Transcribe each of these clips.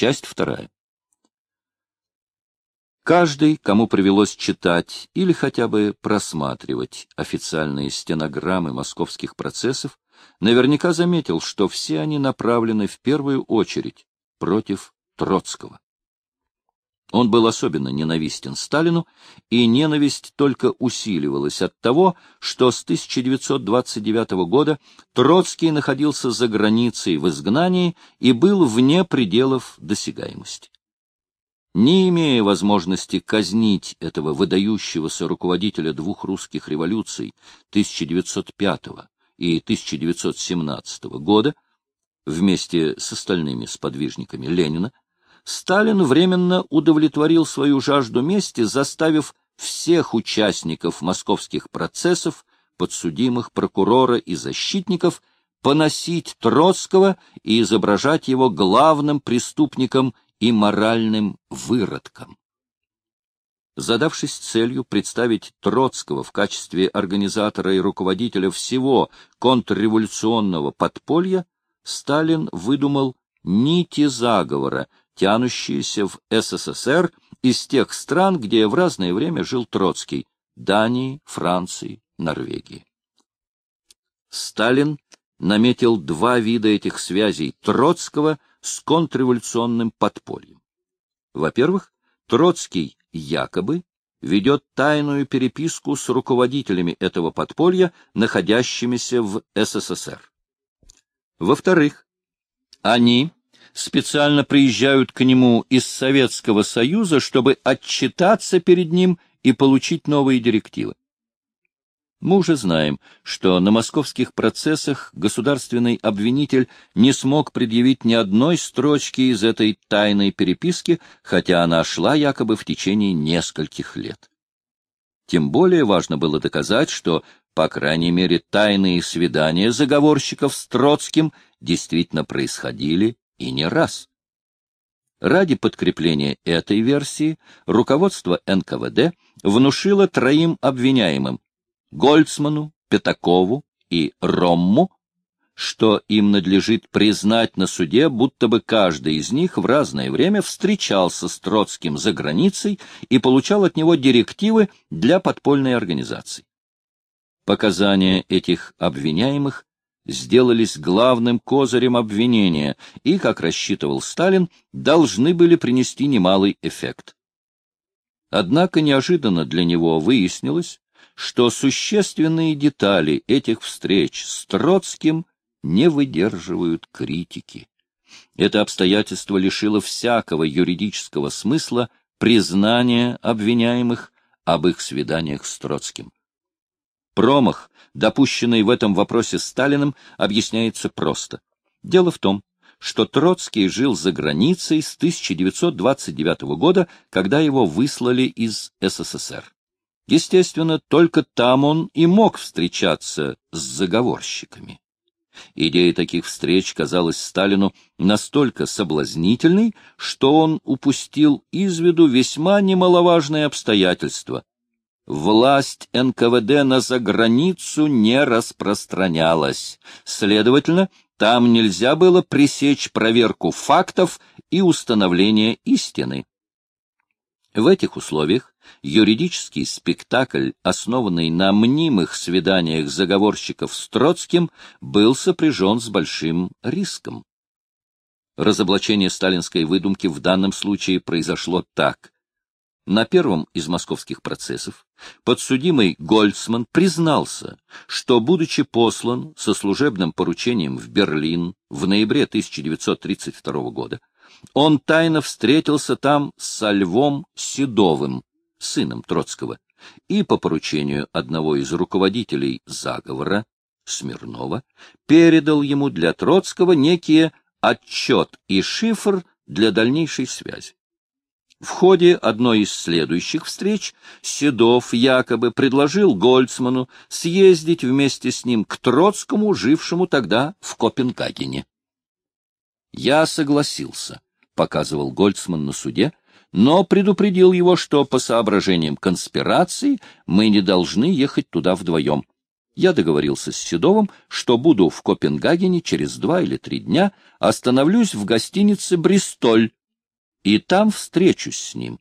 Часть вторая. Каждый, кому привелось читать или хотя бы просматривать официальные стенограммы московских процессов, наверняка заметил, что все они направлены в первую очередь против Троцкого. Он был особенно ненавистен Сталину, и ненависть только усиливалась от того, что с 1929 года Троцкий находился за границей в изгнании и был вне пределов досягаемости. Не имея возможности казнить этого выдающегося руководителя двух русских революций 1905 и 1917 года, вместе с остальными сподвижниками Ленина, Сталин временно удовлетворил свою жажду мести, заставив всех участников московских процессов, подсудимых, прокурора и защитников поносить Троцкого и изображать его главным преступником и моральным выродком. Задавшись целью представить Троцкого в качестве организатора и руководителя всего контрреволюционного подполья, Сталин выдумал нити заговора, тянущиеся в СССР из тех стран, где в разное время жил Троцкий — Дании, Франции, Норвегии. Сталин наметил два вида этих связей Троцкого с контрреволюционным подпольем. Во-первых, Троцкий якобы ведет тайную переписку с руководителями этого подполья, находящимися в СССР. Во-вторых, они специально приезжают к нему из Советского Союза, чтобы отчитаться перед ним и получить новые директивы. Мы уже знаем, что на московских процессах государственный обвинитель не смог предъявить ни одной строчки из этой тайной переписки, хотя она шла якобы в течение нескольких лет. Тем более важно было доказать, что, по крайней мере, тайные свидания заговорщиков с Троцким действительно происходили и не раз. Ради подкрепления этой версии руководство НКВД внушило троим обвиняемым — Гольцману, Пятакову и Ромму, что им надлежит признать на суде, будто бы каждый из них в разное время встречался с Троцким за границей и получал от него директивы для подпольной организации. Показания этих обвиняемых сделались главным козырем обвинения и, как рассчитывал Сталин, должны были принести немалый эффект. Однако неожиданно для него выяснилось, что существенные детали этих встреч с Троцким не выдерживают критики. Это обстоятельство лишило всякого юридического смысла признания обвиняемых об их свиданиях с Троцким. Промах, допущенный в этом вопросе Сталиным, объясняется просто. Дело в том, что Троцкий жил за границей с 1929 года, когда его выслали из СССР. Естественно, только там он и мог встречаться с заговорщиками. Идея таких встреч казалась Сталину настолько соблазнительной, что он упустил из виду весьма немаловажное обстоятельство власть НКВД на заграницу не распространялась. Следовательно, там нельзя было пресечь проверку фактов и установление истины. В этих условиях юридический спектакль, основанный на мнимых свиданиях заговорщиков с Троцким, был сопряжен с большим риском. Разоблачение сталинской выдумки в данном случае произошло так. На первом из московских процессов подсудимый Гольцман признался, что, будучи послан со служебным поручением в Берлин в ноябре 1932 года, он тайно встретился там со Львом Седовым, сыном Троцкого, и по поручению одного из руководителей заговора, Смирнова, передал ему для Троцкого некие отчет и шифр для дальнейшей связи. В ходе одной из следующих встреч Седов якобы предложил Гольцману съездить вместе с ним к Троцкому, жившему тогда в Копенгагене. «Я согласился», — показывал Гольцман на суде, но предупредил его, что по соображениям конспирации мы не должны ехать туда вдвоем. Я договорился с Седовым, что буду в Копенгагене через два или три дня, остановлюсь в гостинице «Бристоль», и там встречусь с ним.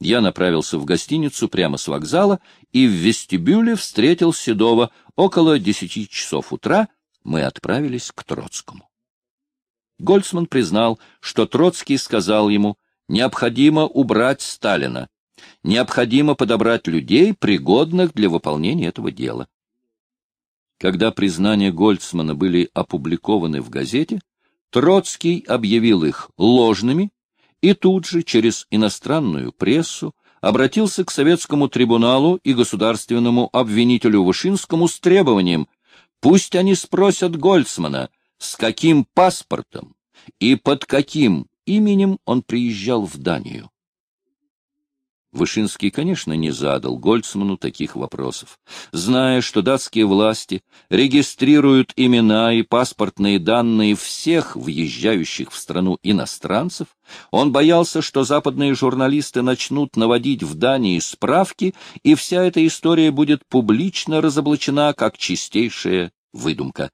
Я направился в гостиницу прямо с вокзала и в вестибюле встретил Седова. Около десяти часов утра мы отправились к Троцкому. Гольцман признал, что Троцкий сказал ему, необходимо убрать Сталина, необходимо подобрать людей, пригодных для выполнения этого дела. Когда признания Гольцмана были опубликованы в газете, Троцкий объявил их ложными и тут же через иностранную прессу обратился к советскому трибуналу и государственному обвинителю Вышинскому с требованием «Пусть они спросят Гольцмана, с каким паспортом и под каким именем он приезжал в Данию». Вышинский, конечно, не задал Гольцману таких вопросов. Зная, что датские власти регистрируют имена и паспортные данные всех въезжающих в страну иностранцев, он боялся, что западные журналисты начнут наводить в Дании справки, и вся эта история будет публично разоблачена как чистейшая выдумка.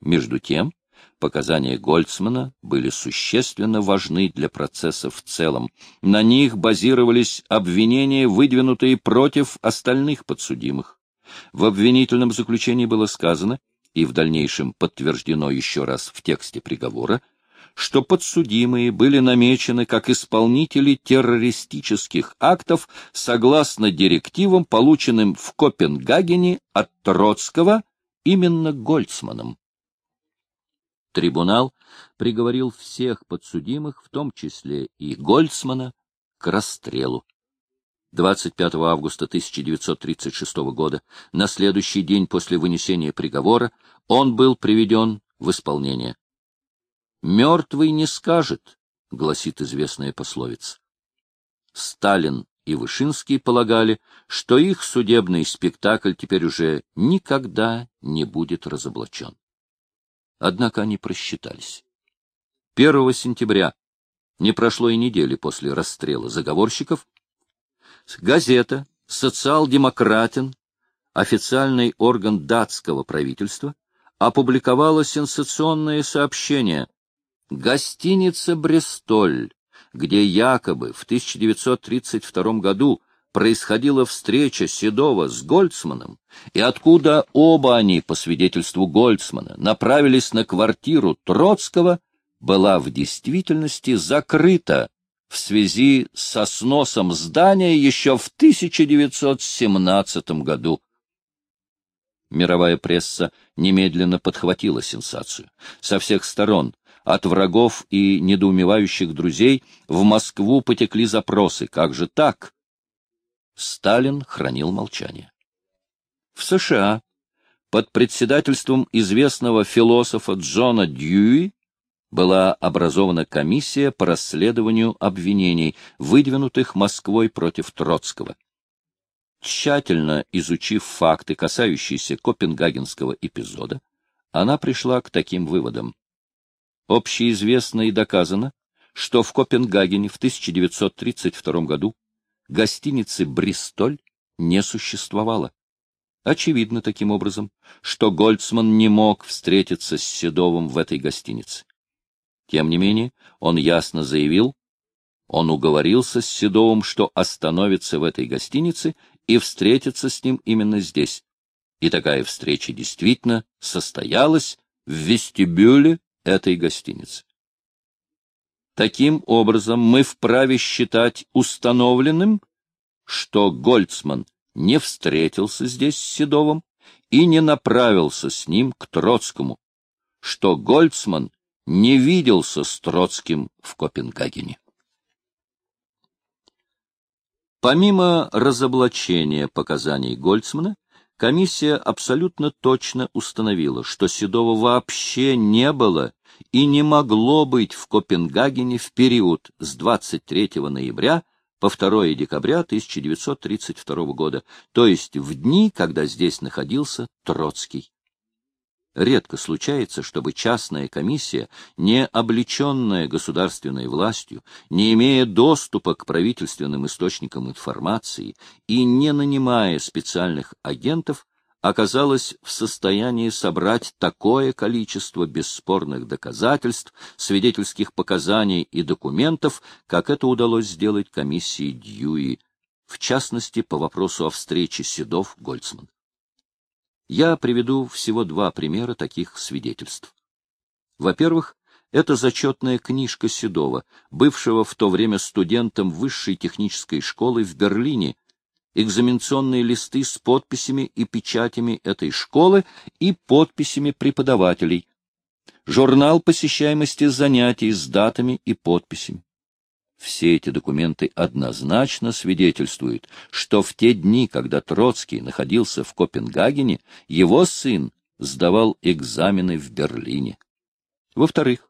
Между тем, Показания Гольцмана были существенно важны для процесса в целом. На них базировались обвинения, выдвинутые против остальных подсудимых. В обвинительном заключении было сказано, и в дальнейшем подтверждено еще раз в тексте приговора, что подсудимые были намечены как исполнители террористических актов согласно директивам, полученным в Копенгагене от Троцкого именно Гольцманом. Трибунал приговорил всех подсудимых, в том числе и Гольцмана, к расстрелу. 25 августа 1936 года, на следующий день после вынесения приговора, он был приведен в исполнение. «Мертвый не скажет», — гласит известная пословица. Сталин и Вышинский полагали, что их судебный спектакль теперь уже никогда не будет разоблачен. Однако они просчитались. 1 сентября, не прошло и недели после расстрела заговорщиков, газета «Социал-демократин», официальный орган датского правительства, опубликовала сенсационное сообщение «Гостиница «Брестоль», где якобы в 1932 году происходила встреча Седова с Гольцманом, и откуда оба они, по свидетельству Гольцмана, направились на квартиру Троцкого, была в действительности закрыта в связи со сносом здания еще в 1917 году. Мировая пресса немедленно подхватила сенсацию. Со всех сторон, от врагов и недоумевающих друзей, в Москву потекли запросы. Как же так? Сталин хранил молчание. В США под председательством известного философа Джона Дьюи была образована комиссия по расследованию обвинений, выдвинутых Москвой против Троцкого. Тщательно изучив факты, касающиеся Копенгагенского эпизода, она пришла к таким выводам. Общеизвестно и доказано, что в Копенгагене в 1932 году гостиницы «Бристоль» не существовало. Очевидно таким образом, что Гольцман не мог встретиться с Седовым в этой гостинице. Тем не менее, он ясно заявил, он уговорился с Седовым, что остановится в этой гостинице и встретится с ним именно здесь. И такая встреча действительно состоялась в вестибюле этой гостиницы. Таким образом, мы вправе считать установленным, что Гольцман не встретился здесь с Седовым и не направился с ним к Троцкому, что Гольцман не виделся с Троцким в Копенгагене. Помимо разоблачения показаний Гольцмана, комиссия абсолютно точно установила, что Седова вообще не было и не могло быть в Копенгагене в период с 23 ноября по 2 декабря 1932 года, то есть в дни, когда здесь находился Троцкий. Редко случается, чтобы частная комиссия, не облеченная государственной властью, не имея доступа к правительственным источникам информации и не нанимая специальных агентов, оказалась в состоянии собрать такое количество бесспорных доказательств, свидетельских показаний и документов, как это удалось сделать комиссии Дьюи, в частности, по вопросу о встрече Седов-Гольцман. Я приведу всего два примера таких свидетельств. Во-первых, это зачетная книжка Седова, бывшего в то время студентом высшей технической школы в Берлине, экзаменационные листы с подписями и печатями этой школы и подписями преподавателей, журнал посещаемости занятий с датами и подписями. Все эти документы однозначно свидетельствуют, что в те дни, когда Троцкий находился в Копенгагене, его сын сдавал экзамены в Берлине. Во-вторых,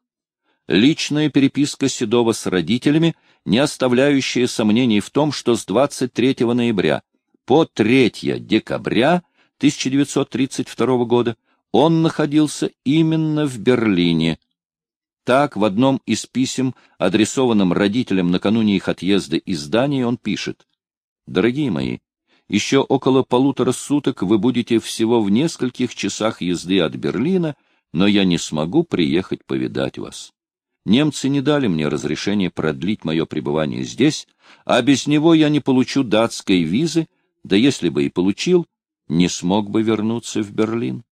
личная переписка Седова с родителями, не оставляющая сомнений в том, что с 23 ноября по 3 декабря 1932 года он находился именно в Берлине. Так, в одном из писем, адресованном родителям накануне их отъезда из Дании, он пишет. «Дорогие мои, еще около полутора суток вы будете всего в нескольких часах езды от Берлина, но я не смогу приехать повидать вас. Немцы не дали мне разрешения продлить мое пребывание здесь, а без него я не получу датской визы, да если бы и получил, не смог бы вернуться в Берлин.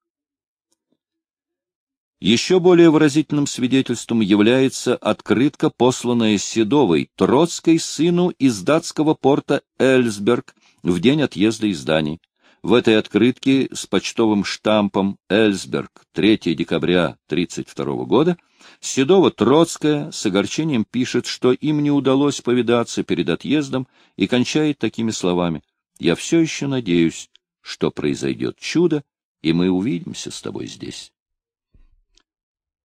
Еще более выразительным свидетельством является открытка, посланная Седовой Троцкой сыну из датского порта Эльсберг в день отъезда из Дании. В этой открытке с почтовым штампом «Эльсберг, 3 декабря 1932 года» Седова Троцкая с огорчением пишет, что им не удалось повидаться перед отъездом и кончает такими словами «Я все еще надеюсь, что произойдет чудо, и мы увидимся с тобой здесь».